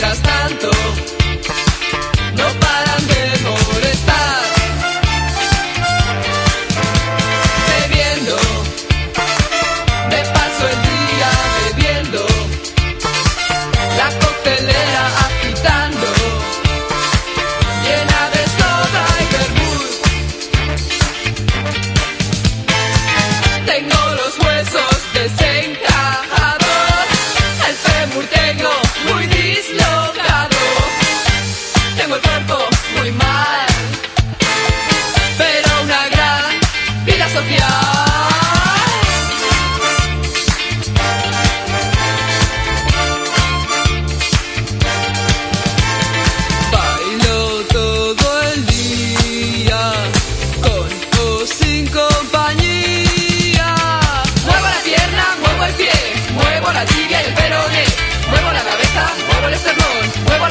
mientras tanto no paran de molestar. Bebiendo, me paso el día bebiendo, la coctelera agitando, llena de soda y vermut. Tengo los huesos de Senca.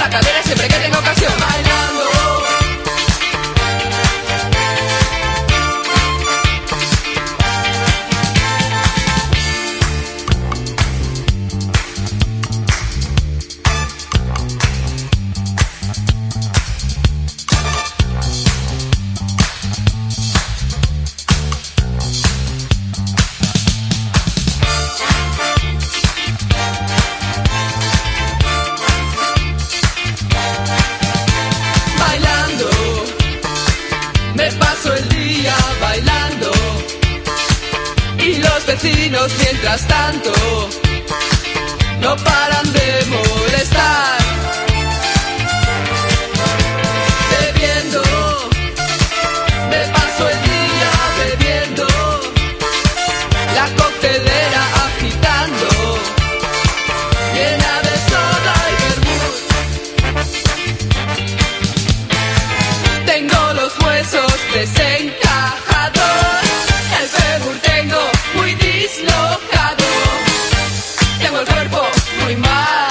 acabé vecinos mientras tanto no paran de molestar. Muy dislocado, tengo el cuerpo muy mal.